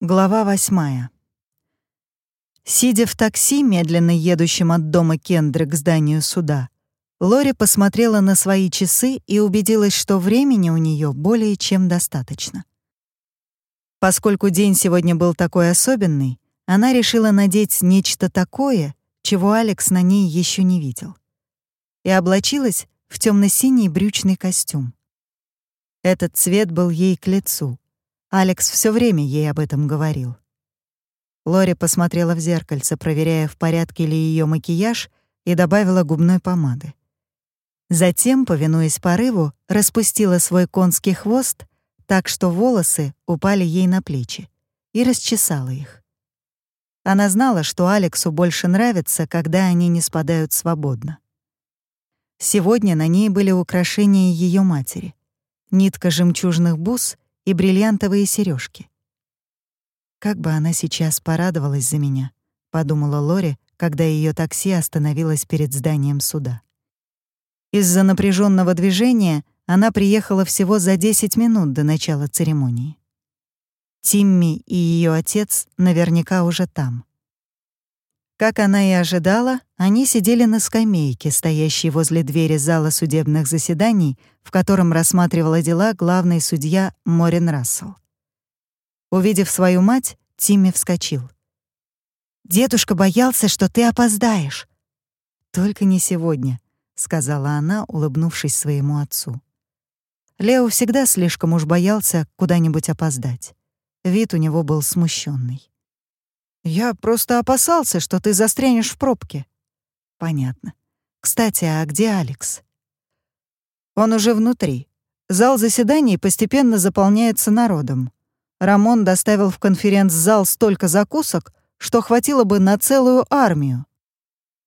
Глава восьмая. Сидя в такси, медленно едущем от дома Кендри к зданию суда, Лори посмотрела на свои часы и убедилась, что времени у нее более чем достаточно. Поскольку день сегодня был такой особенный, она решила надеть нечто такое, чего Алекс на ней еще не видел. И облачилась в темно синий брючный костюм. Этот цвет был ей к лицу — Алекс все время ей об этом говорил. Лори посмотрела в зеркальце, проверяя, в порядке ли ее макияж, и добавила губной помады. Затем, повинуясь порыву, распустила свой конский хвост так, что волосы упали ей на плечи, и расчесала их. Она знала, что Алексу больше нравится, когда они не спадают свободно. Сегодня на ней были украшения ее матери. Нитка жемчужных бус и бриллиантовые сережки. Как бы она сейчас порадовалась за меня, подумала Лори, когда ее такси остановилось перед зданием суда. Из-за напряженного движения она приехала всего за 10 минут до начала церемонии. Тимми и ее отец наверняка уже там. Как она и ожидала, они сидели на скамейке, стоящей возле двери зала судебных заседаний, в котором рассматривала дела главный судья Морин Рассел. Увидев свою мать, Тимми вскочил. «Дедушка боялся, что ты опоздаешь». «Только не сегодня», — сказала она, улыбнувшись своему отцу. Лео всегда слишком уж боялся куда-нибудь опоздать. Вид у него был смущенный. «Я просто опасался, что ты застрянешь в пробке». «Понятно. Кстати, а где Алекс?» «Он уже внутри. Зал заседаний постепенно заполняется народом. Рамон доставил в конференц-зал столько закусок, что хватило бы на целую армию».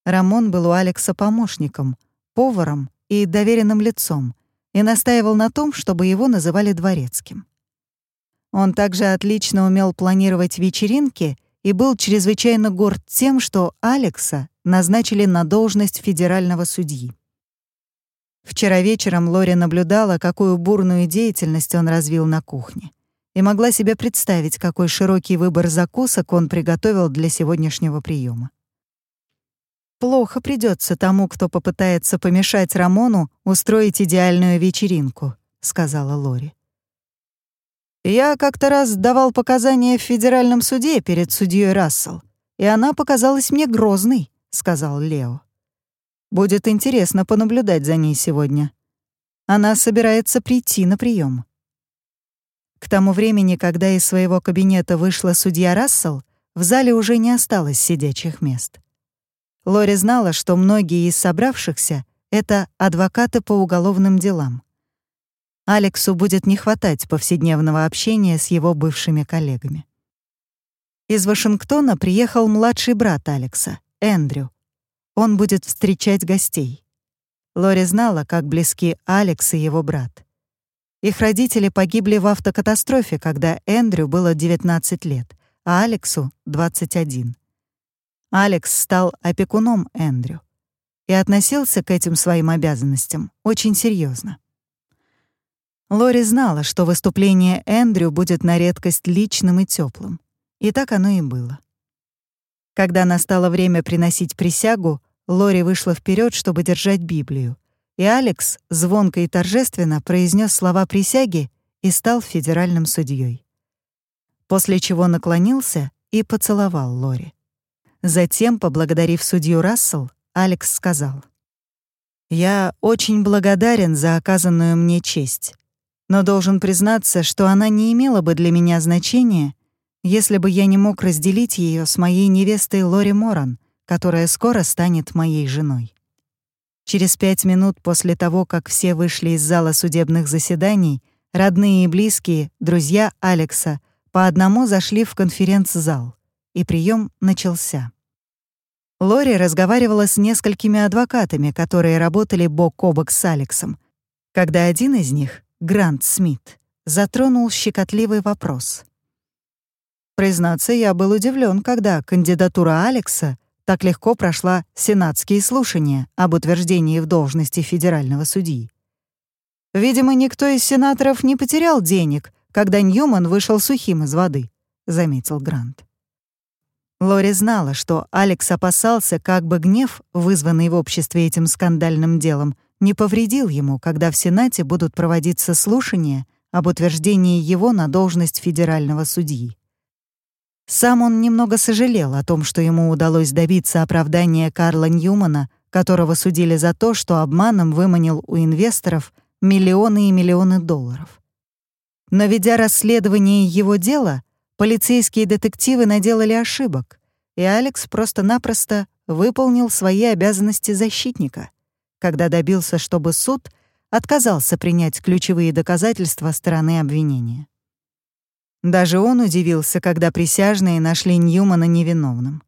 Рамон был у Алекса помощником, поваром и доверенным лицом и настаивал на том, чтобы его называли дворецким. Он также отлично умел планировать вечеринки — и был чрезвычайно горд тем, что Алекса назначили на должность федерального судьи. Вчера вечером Лори наблюдала, какую бурную деятельность он развил на кухне, и могла себе представить, какой широкий выбор закусок он приготовил для сегодняшнего приема. Плохо придется тому, кто попытается помешать Рамону устроить идеальную вечеринку, сказала Лори. Я как-то раз давал показания в федеральном суде перед судьей Рассел, и она показалась мне грозной, сказал Лео. Будет интересно понаблюдать за ней сегодня. Она собирается прийти на прием. К тому времени, когда из своего кабинета вышла судья Рассел, в зале уже не осталось сидячих мест. Лори знала, что многие из собравшихся — это адвокаты по уголовным делам. Алексу будет не хватать повседневного общения с его бывшими коллегами. Из Вашингтона приехал младший брат Алекса, Эндрю. Он будет встречать гостей. Лори знала, как близки Алекс и его брат. Их родители погибли в автокатастрофе, когда Эндрю было 19 лет, а Алексу — 21. Алекс стал опекуном Эндрю и относился к этим своим обязанностям очень серьезно. Лори знала, что выступление Эндрю будет на редкость личным и теплым, И так оно и было. Когда настало время приносить присягу, Лори вышла вперед, чтобы держать Библию, и Алекс звонко и торжественно произнес слова присяги и стал федеральным судьей. После чего наклонился и поцеловал Лори. Затем, поблагодарив судью Рассел, Алекс сказал, «Я очень благодарен за оказанную мне честь но должен признаться, что она не имела бы для меня значения, если бы я не мог разделить ее с моей невестой Лори Моран, которая скоро станет моей женой. Через пять минут после того, как все вышли из зала судебных заседаний, родные и близкие, друзья Алекса, по одному зашли в конференц-зал, и прием начался. Лори разговаривала с несколькими адвокатами, которые работали бок о бок с Алексом, когда один из них, Грант Смит, затронул щекотливый вопрос. Признаться, я был удивлен, когда кандидатура Алекса так легко прошла сенатские слушания об утверждении в должности федерального судьи. Видимо, никто из сенаторов не потерял денег, когда Ньюман вышел сухим из воды, заметил Грант. Лори знала, что Алекс опасался, как бы гнев, вызванный в обществе этим скандальным делом, не повредил ему, когда в Сенате будут проводиться слушания об утверждении его на должность федерального судьи. Сам он немного сожалел о том, что ему удалось добиться оправдания Карла Ньюмана, которого судили за то, что обманом выманил у инвесторов миллионы и миллионы долларов. Но ведя расследование его дела, полицейские детективы наделали ошибок, и Алекс просто-напросто выполнил свои обязанности защитника, когда добился, чтобы суд отказался принять ключевые доказательства стороны обвинения. Даже он удивился, когда присяжные нашли Ньюмана невиновным.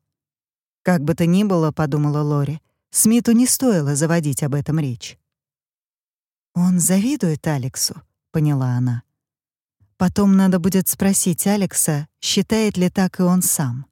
«Как бы то ни было», — подумала Лори, — Смиту не стоило заводить об этом речь. «Он завидует Алексу», — поняла она. Потом надо будет спросить Алекса, считает ли так и он сам.